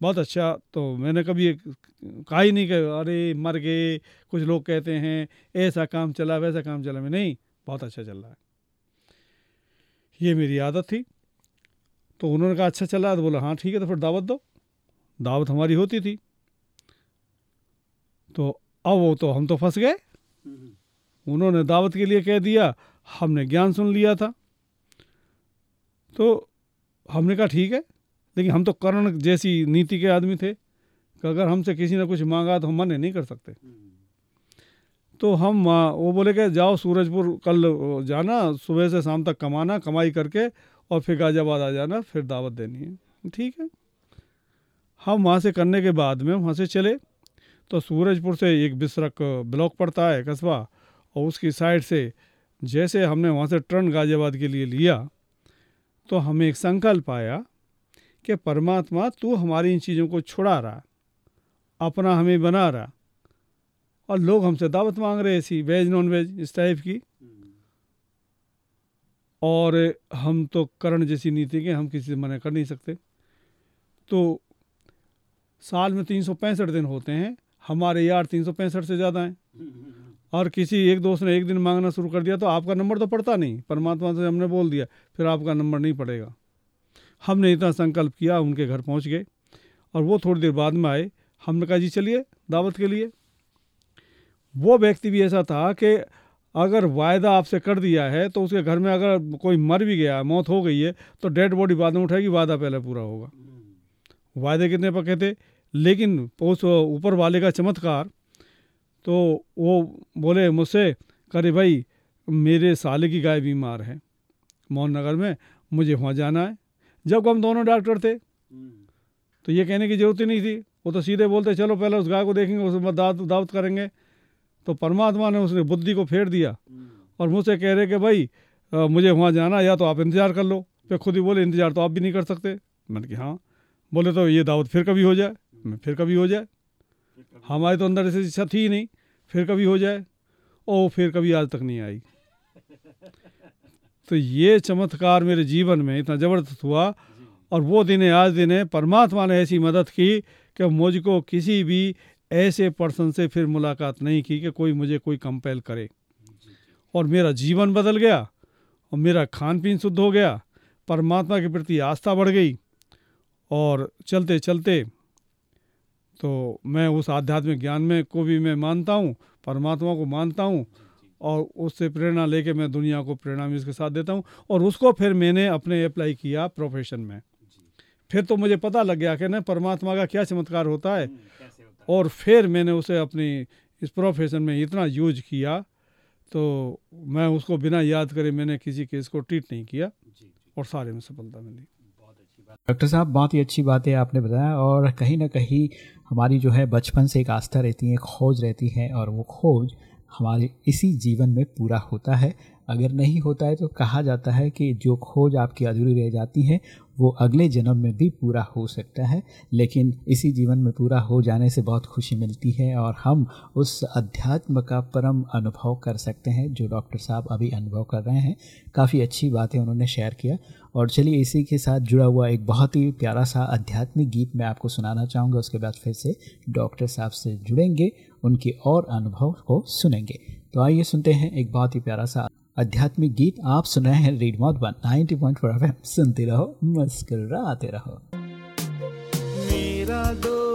Speaker 2: बहुत अच्छा तो मैंने कभी कहा ही नहीं कि अरे मर गए, कुछ लोग कहते हैं, ऐसा काम चला, वैसा काम चला। मैं नहीं, बहुत अच्छा चल रहा है। ये मेरी आदत थी। तो उन्होंने कहा अच्छा चला। तो बोला हाँ ठीक है तो फिर दावत दो। दावत हमारी होती थी। तो अब वो तो हम तो फंस गए। उन्होंने दावत के लिए कह दिया, हमने ज्ञान सुन लिया था। तो हमने कहा, ठीक है। लेकिन हम तो कर्ण जैसी नीति के आदमी थे कि अगर हमसे किसी ने कुछ मांगा तो हम मना नहीं कर सकते। तो हम, वो बोले कि, जाओ, सूरजपुर कल जाना, सुबह से शाम तक कमाना, कमाई करके और फिर गाजियाबाद आ जाना, फिर दावत देनी है। ठीक है? हम वहाँ से करने के बाद में वहाँ से चले तो सूरजपुर से एक बिसरक ब्लॉक पड़ता है, कस्बा, और उसकी साइड से जैसे हमने वहाँ से टर्न गाजियाबाद के लिए लिया तो हमें एक संकल्प आया कि परमात्मा, तू हमारी इन चीज़ों को छुड़ा रहा, अपना हमें बना रहा, और लोग हमसे दावत मांग रहे ऐसी, वेज, नॉन वेज, इस टाइप की। और हम तो करण जैसी नीति के, हम किसी से मना कर नहीं सकते। तो साल में तीन सौ पैंसठ दिन होते हैं, हमारे यार तीन सौ पैंसठ से ज़्यादा हैं। और किसी एक दोस्त ने एक दिन मांगना शुरू कर दिया तो आपका नंबर तो पड़ता नहीं, परमात्मा से हमने बोल दिया, फिर आपका नंबर नहीं पड़ेगा। हमने इतना संकल्प किया, उनके घर पहुँच गए, और वो थोड़ी देर बाद में आए, हमने कहा, जी, चलिए, दावत के लिए। वो व्यक्ति भी ऐसा था कि अगर वायदा आपसे कर दिया है तो उसके घर में अगर कोई मर भी गया, मौत हो गई है तो डेड बॉडी बाद में उठाएगी वादा पहले पूरा होगा। वायदे कितने पक्के थे लेकिन उस ऊपर वाले का चमत्कार तो वो बोले मुझसे, करे भाई, मेरे साले की गाय बीमार है। मोहन नगर में मुझे वहाँ जाना है। जब हम दोनों डॉक्टर थे तो ये कहने की ज़रूरत ही नहीं थी। वो तो सीधे बोलते, चलो पहले उस गाय को देखेंगे उसके बाद दावत दावत करेंगे। तो परमात्मा ने उसने बुद्धि को फेर दिया और मुझसे कह रहे कि भाई अ, मुझे वहाँ जाना या तो आप इंतज़ार कर लो। फिर खुद ही बोले इंतज़ार तो आप भी नहीं कर सकते। मैंने कहा हाँ। बोले तो ये दावत फिर कभी हो जाए? मैं फिर कभी हो जाए? हमारे तो अंदर ऐसी इच्छा थी ही नहीं। फिर कभी हो जाए? ओ फिर कभी आज तक नहीं आई। तो ये चमत्कार मेरे जीवन में इतना ज़बरदस्त हुआ और वो दिन आज दिन परमात्मा ने ऐसी मदद की कि मुझको किसी भी ऐसे पर्सन से फिर मुलाकात नहीं की कि कोई मुझे कोई कंपेल करे। और मेरा जीवन बदल गया और मेरा खान पीन शुद्ध हो गया परमात्मा के प्रति आस्था बढ़ गई और चलते चलते तो मैं उस आध्यात्मिक ज्ञान में को भी मैं मानता हूँ परमात्मा को मानता हूँ और उससे प्रेरणा लेके मैं दुनिया को प्रेरणा भी उसके साथ देता हूँ और उसको फिर मैंने अपने अप्लाई किया प्रोफेशन में। फिर तो मुझे पता लग गया कि ना परमात्मा का क्या चमत्कार होता है और फिर मैंने उसे अपनी इस प्रोफेशन में इतना यूज़ किया तो मैं उसको बिना याद करे मैंने किसी केस को ट्रीट नहीं किया और सारे में सफलता मिली।
Speaker 1: डॉक्टर साहब बहुत ही अच्छी बात है आपने बताया और कहीं ना कहीं हमारी जो है बचपन से एक आस्था रहती है खोज रहती है और वो खोज हमारे इसी जीवन में पूरा होता है। अगर नहीं होता है तो कहा जाता है कि जो खोज आपकी अधूरी रह जाती है वो अगले जन्म में भी पूरा हो सकता है, लेकिन इसी जीवन में पूरा हो जाने से बहुत खुशी मिलती है और हम उस अध्यात्म का परम अनुभव कर सकते हैं जो डॉक्टर साहब अभी अनुभव कर रहे हैं। काफ़ी अच्छी बातें उन्होंने शेयर किया। और चलिए इसी के साथ जुड़ा हुआ एक बहुत ही प्यारा सा आध्यात्मिक गीत मैं आपको सुनाना चाहूँगा, उसके बाद फिर से डॉक्टर साहब से जुड़ेंगे, उनके और अनुभव को सुनेंगे। तो आइए सुनते हैं एक बहुत ही प्यारा सा आध्यात्मिक गीत आप सुनाए हैं रेड मॉट वन नाइनटी पॉइंट सुनते रहो, मुस्कुराते रहो।
Speaker 3: मेरा दोस्त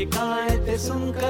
Speaker 3: शिकायत सुनकर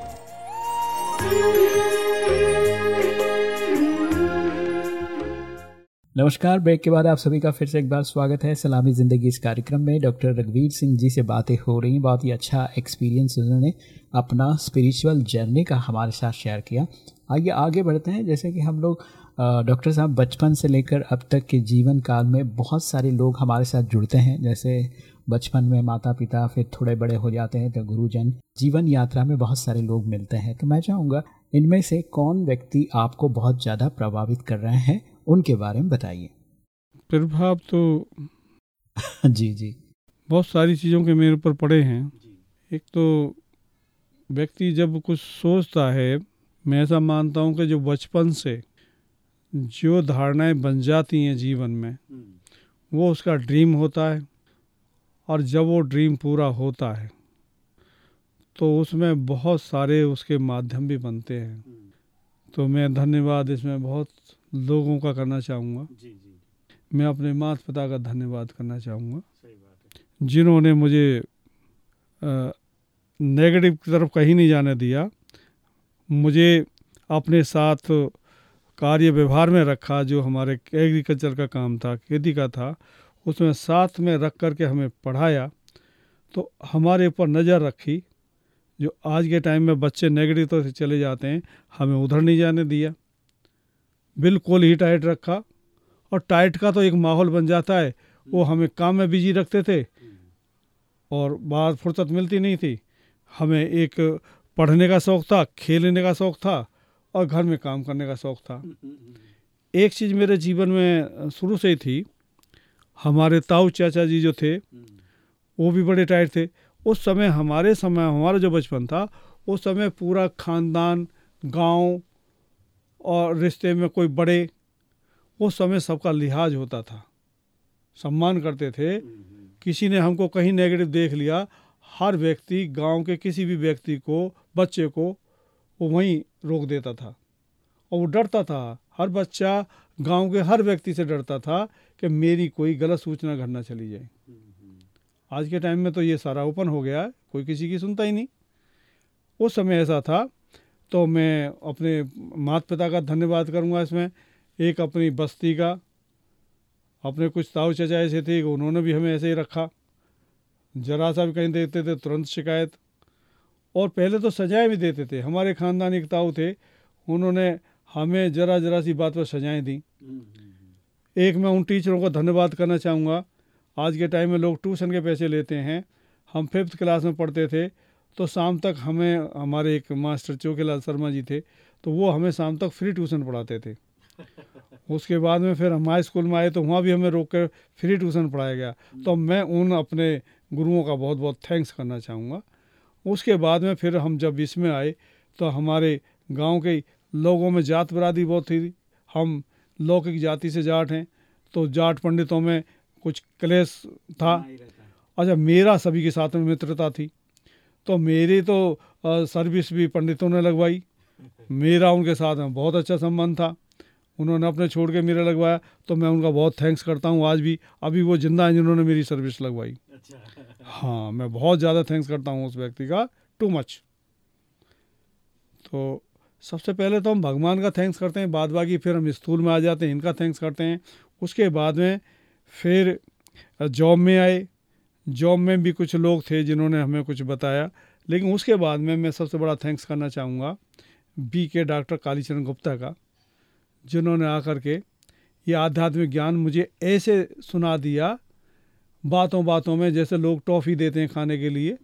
Speaker 1: नमस्कार, ब्रेक के बाद आप सभी का फिर से एक बार स्वागत है सलामी ज़िंदगी इस कार्यक्रम में। डॉक्टर रघुवीर सिंह जी से बातें हो रही हैं, बहुत ही अच्छा एक्सपीरियंस उन्होंने अपना स्पिरिचुअल जर्नी का हमारे साथ शेयर किया। आइए आगे बढ़ते हैं, जैसे कि हम लोग डॉक्टर साहब बचपन से लेकर अब तक के जीवन काल में बहुत सारे लोग हमारे साथ जुड़ते हैं, जैसे बचपन में माता पिता फिर थोड़े बड़े हो जाते हैं तो गुरुजन, जीवन यात्रा में बहुत सारे लोग मिलते हैं। तो मैं चाहूँगा, इनमें से कौन व्यक्ति आपको बहुत ज़्यादा प्रभावित कर रहे हैं? उनके बारे में बताइए।
Speaker 2: प्रभाव तो [LAUGHS]
Speaker 1: जी जी।
Speaker 2: बहुत सारी चीज़ों के मेरे ऊपर पड़े हैं। एक तो व्यक्ति जब कुछ सोचता है मैं ऐसा मानता हूँ कि जो बचपन से जो धारणाएँ बन जाती हैं जीवन में वो उसका ड्रीम होता है और जब वो ड्रीम पूरा होता है तो उसमें बहुत सारे उसके माध्यम भी बनते हैं। तो मैं धन्यवाद इसमें बहुत लोगों का करना चाहूँगा। मैं अपने माता पिता का धन्यवाद करना चाहूँगा। जिन्होंने मुझे नेगेटिव की तरफ़ कहीं नहीं जाने दिया मुझे अपने साथ कार्य व्यवहार में रखा जो हमारे एग्रीकल्चर का काम था खेती का था उसमें साथ में रख कर के हमें पढ़ाया तो हमारे ऊपर नज़र रखी जो आज के टाइम में बच्चे नेगेटिव तरफ़ से चले जाते हैं हमें उधर नहीं जाने दिया। बिल्कुल ही टाइट रखा। और टाइट का तो एक माहौल बन जाता है वो हमें काम में बिज़ी रखते थे। और बाहर फुर्सत मिलती नहीं थी। हमें एक पढ़ने का शौक़ था खेलने का शौक़ था और घर में काम करने का शौक़ था। एक चीज़ मेरे जीवन में शुरू से ही थी हमारे ताऊ चाचा जी जो थे वो भी बड़े टाइट थे। उस समय हमारे समय हमारा जो बचपन था उस समय पूरा खानदान गाँव और रिश्ते में कोई बड़े उस समय सबका लिहाज होता था। सम्मान करते थे। किसी ने हमको कहीं नेगेटिव देख लिया, हर व्यक्ति गाँव के किसी भी व्यक्ति को, बच्चे को, वो वहीं रोक देता था। और वो डरता था। हर बच्चा गाँव के हर व्यक्ति से डरता था कि मेरी कोई गलत सूचना घर ना चली जाए। आज के टाइम में तो ये सारा ओपन हो गया है। कोई किसी की सुनता ही नहीं। उस समय ऐसा था तो मैं अपने माता पिता का धन्यवाद करूँगा इसमें। एक अपनी बस्ती का, अपने कुछ ताऊ चचा ऐसे थे, उन्होंने भी हमें ऐसे ही रखा। जरा सा भी कहीं देते थे, तुरंत शिकायत। और पहले तो सजाएँ भी देते थे। हमारे ख़ानदान एक ताऊ थे, उन्होंने हमें जरा जरा सी बात पर सजाएँ दी। एक मैं उन टीचरों को धन्यवाद करना चाहूँगा। आज के टाइम में लोग ट्यूशन के पैसे लेते हैं। हम फिफ्थ क्लास में पढ़ते थे। तो शाम तक हमें हमारे एक मास्टर चौकेलाल शर्मा जी थे तो वो हमें शाम तक फ्री ट्यूशन पढ़ाते थे। [LAUGHS] उसके बाद में फिर हम हाई स्कूल में आए तो वहाँ भी हमें रोक कर फ्री ट्यूशन पढ़ाया गया। तो मैं उन अपने गुरुओं का बहुत बहुत थैंक्स करना चाहूँगा। उसके बाद में फिर हम जब इसमें आए तो हमारे गाँव के लोगों में जात बरादरी बहुत थी। हम लौकिक जाति से जाट हैं तो जाट पंडितों में कुछ क्लेश था। अच्छा मेरा सभी के साथ में मित्रता थी। तो मेरी तो सर्विस भी पंडितों ने लगवाई। मेरा उनके साथ में बहुत अच्छा संबंध था। उन्होंने अपने छोड़ के मेरा लगवाया। तो मैं उनका बहुत थैंक्स करता हूँ आज भी। अभी वो ज़िंदा हैं जिन्होंने मेरी सर्विस लगवाई। हाँ मैं बहुत ज़्यादा थैंक्स करता हूँ उस व्यक्ति का। टू मच तो सबसे पहले तो हम भगवान का थैंक्स करते हैं बाद बाकी फिर हम स्कूल में आ जाते हैं इनका थैंक्स करते हैं। उसके बाद में फिर जॉब में आए। जॉब में भी कुछ लोग थे जिन्होंने हमें कुछ बताया। लेकिन उसके बाद में मैं सबसे बड़ा थैंक्स करना चाहूँगा बी के डॉक्टर कालीचरण गुप्ता का, जिन्होंने आकर के ये आध्यात्मिक ज्ञान मुझे ऐसे सुना दिया बातों बातों में जैसे लोग टॉफ़ी देते हैं खाने के लिए।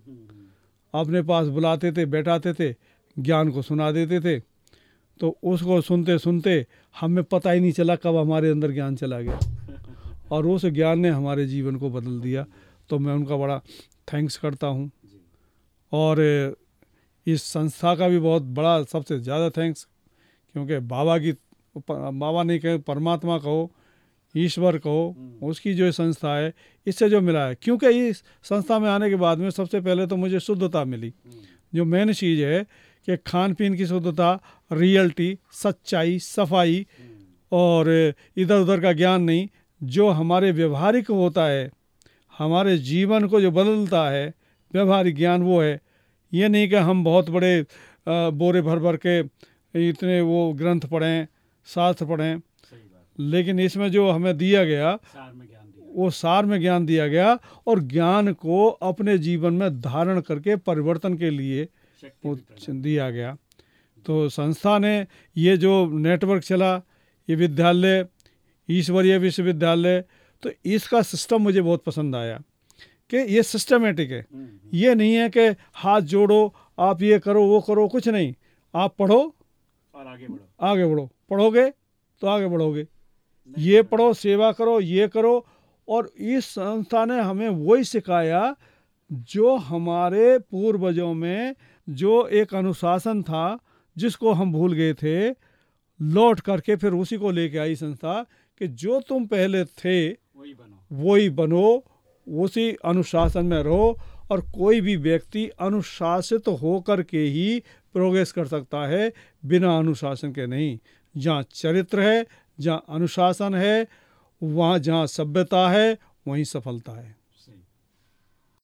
Speaker 2: अपने पास बुलाते थे, बैठाते थे, ज्ञान को सुना देते थे। तो उसको सुनते सुनते हमें पता ही नहीं चला कब हमारे अंदर ज्ञान चला गया। और उस ज्ञान ने हमारे जीवन को बदल दिया। तो मैं उनका बड़ा थैंक्स करता हूँ। और इस संस्था का भी बहुत बड़ा सबसे ज़्यादा थैंक्स क्योंकि बाबा की बाबा नहीं कहे परमात्मा कहो ईश्वर को उसकी जो संस्था है इससे जो मिला है। क्योंकि इस संस्था में आने के बाद में सबसे पहले तो मुझे शुद्धता मिली। जो मेन चीज़ है कि खान पीन की शुद्धता रियलिटी सच्चाई सफ़ाई और इधर उधर का ज्ञान नहीं जो हमारे व्यवहारिक होता है हमारे जीवन को जो बदलता है व्यवहारिक ज्ञान वो है। ये नहीं कि हम बहुत बड़े बोरे भर भर के इतने वो ग्रंथ पढ़ें शास्त्र पढ़ें लेकिन इसमें जो हमें दिया गया वो सार में ज्ञान दिया गया और ज्ञान को अपने जीवन में धारण करके परिवर्तन के लिए वो दिया गया। तो संस्था ने ये जो नेटवर्क चला ये विद्यालय ईश्वरीय विश्वविद्यालय तो इसका सिस्टम मुझे बहुत पसंद आया कि ये सिस्टमेटिक है। ये नहीं है कि हाथ जोड़ो आप ये करो वो करो कुछ नहीं। आप पढ़ो
Speaker 1: और आगे बढ़ो।
Speaker 2: आगे बढ़ो। पढ़ोगे तो आगे बढ़ोगे। ये पढ़ो सेवा करो ये करो। और इस संस्था ने हमें वही सिखाया जो हमारे पूर्वजों में जो एक अनुशासन था जिसको हम भूल गए थे लौट करके फिर उसी को लेके आई संस्था कि जो तुम पहले थे
Speaker 1: वही बनो।
Speaker 2: वही बनो उसी अनुशासन में रहो और कोई भी व्यक्ति अनुशासित होकर के ही प्रोग्रेस कर सकता है बिना अनुशासन के नहीं। जहाँ चरित्र है जहाँ अनुशासन है वहाँ जहाँ सभ्यता है वहीं सफलता है।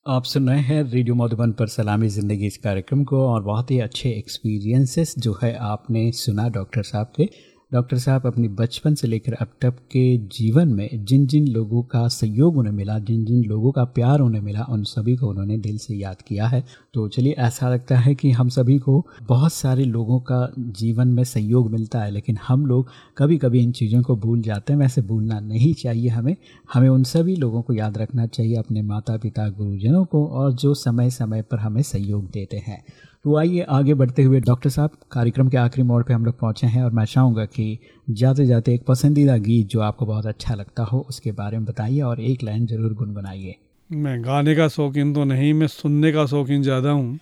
Speaker 1: आप सुन रहे हैं रेडियो मधुबन पर सलामी ज़िंदगी इस कार्यक्रम को और बहुत ही अच्छे एक्सपीरियंसेस जो है आपने सुना डॉक्टर साहब के। डॉक्टर साहब, अपनी बचपन से लेकर अब तक के जीवन में जिन जिन लोगों का सहयोग उन्हें मिला जिन जिन लोगों का प्यार उन्हें मिला, उन सभी को उन्होंने दिल से याद किया है। तो चलिए, ऐसा लगता है कि हम सभी को बहुत सारे लोगों का जीवन में सहयोग मिलता है, लेकिन हम लोग कभी कभी इन चीज़ों को भूल जाते हैं। वैसे भूलना नहीं चाहिए हमें। हमें उन सभी लोगों को याद रखना चाहिए, अपने माता पिता गुरुजनों को, और जो समय समय पर हमें सहयोग देते हैं। तो आइए आगे बढ़ते हुए डॉक्टर साहब कार्यक्रम के आखिरी मोड़ पे हम लोग पहुँचे हैं और मैं चाहूँगा कि जाते जाते एक पसंदीदा गीत जो आपको बहुत अच्छा लगता हो उसके बारे में बताइए और एक लाइन ज़रूर गुनगुनाइए।
Speaker 2: मैं गाने का शौकीन तो नहीं मैं सुनने का शौकीन ज़्यादा हूँ।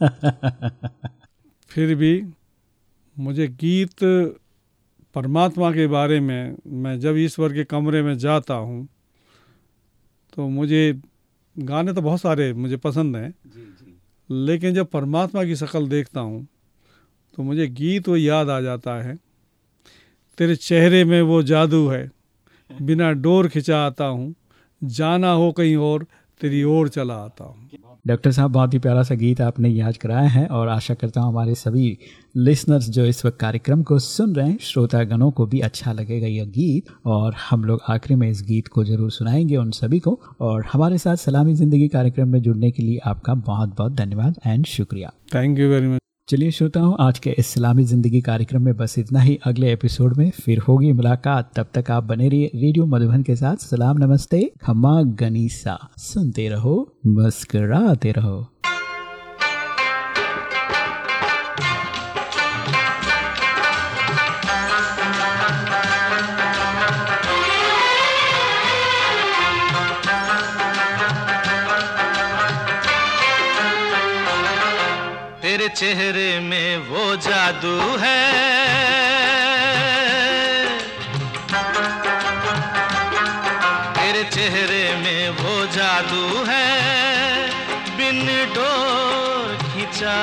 Speaker 2: [LAUGHS] फिर भी मुझे गीत परमात्मा के बारे में मैं जब ईश्वर के कमरे में जाता हूँ तो मुझे गाने तो बहुत सारे मुझे पसंद हैं। लेकिन जब परमात्मा की शक्ल देखता हूँ तो मुझे गीत वो याद आ जाता है। तेरे चेहरे में वो जादू है। बिना डोर खिंचा आता हूँ। जाना हो कहीं और, तेरी ओर चला आता हूँ।
Speaker 1: डॉक्टर साहब, बहुत ही प्यारा सा गीत आपने याद कराया है और आशा करता हूँ हमारे सभी लिसनर्स जो इस वक्त कार्यक्रम को सुन रहे हैं, श्रोतागणों को भी अच्छा लगेगा यह गीत और हम लोग आखिरी में इस गीत को ज़रूर सुनाएँगे उन सभी को। और हमारे साथ सलामी ज़िंदगी कार्यक्रम में जुड़ने के लिए आपका बहुत बहुत धन्यवाद एंड शुक्रिया।
Speaker 2: थैंक यू वेरी मच
Speaker 1: चलिए श्रोताओं, आज के इस्लामी ज़िंदगी कार्यक्रम में बस इतना ही। अगले एपिसोड में फिर होगी मुलाकात। तब तक आप बने रहिए रेडियो मधुबन के साथ। सलाम, नमस्ते। खमा गनीसा। सुनते रहो, मुस्कराते रहो।
Speaker 7: तेरे चेहरे में वो जादू है। तेरे चेहरे में वो जादू है। बिन डोर खिंचा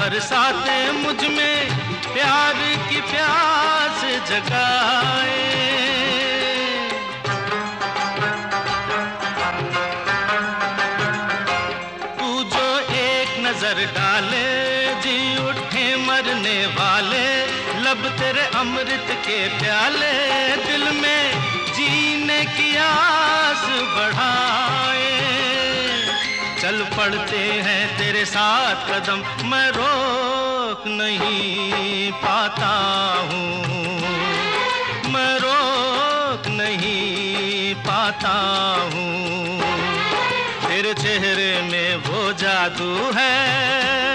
Speaker 7: बरसातें मुझमें, प्यार की प्यास जगाए। तू जो एक नज़र डाले, जी उठे मरने वाले, लब तेरे अमृत के प्याले, दिल में जीने की आस बढ़ाए। चल पड़ते हैं तेरे साथ कदम। मैं रोक नहीं पाता हूँ। मैं रोक नहीं पाता हूँ। तेरे चेहरे में वो जादू है।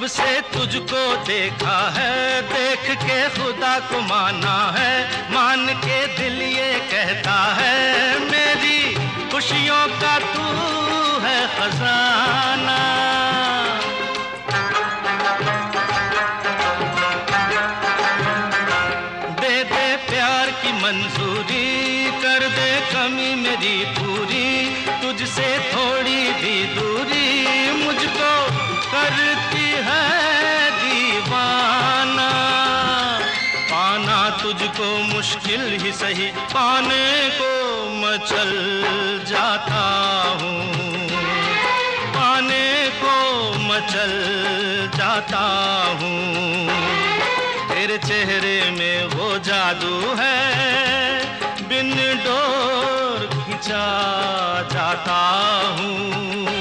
Speaker 7: जब से तुझको देखा है, देख के खुदा को माना है, मान के दिल ये कहता है, मेरी खुशियों का तू है खजाना। दे दे प्यार की मंजूरी, कर दे कमी मेरी पूरी, तुझसे थोड़ी भी दूरी मुश्किल ही सही पाने को मचल जाता हूँ। पाने को मचल जाता हूँ। तेरे चेहरे में वो जादू है, बिन डोर खिंचा जाता हूँ।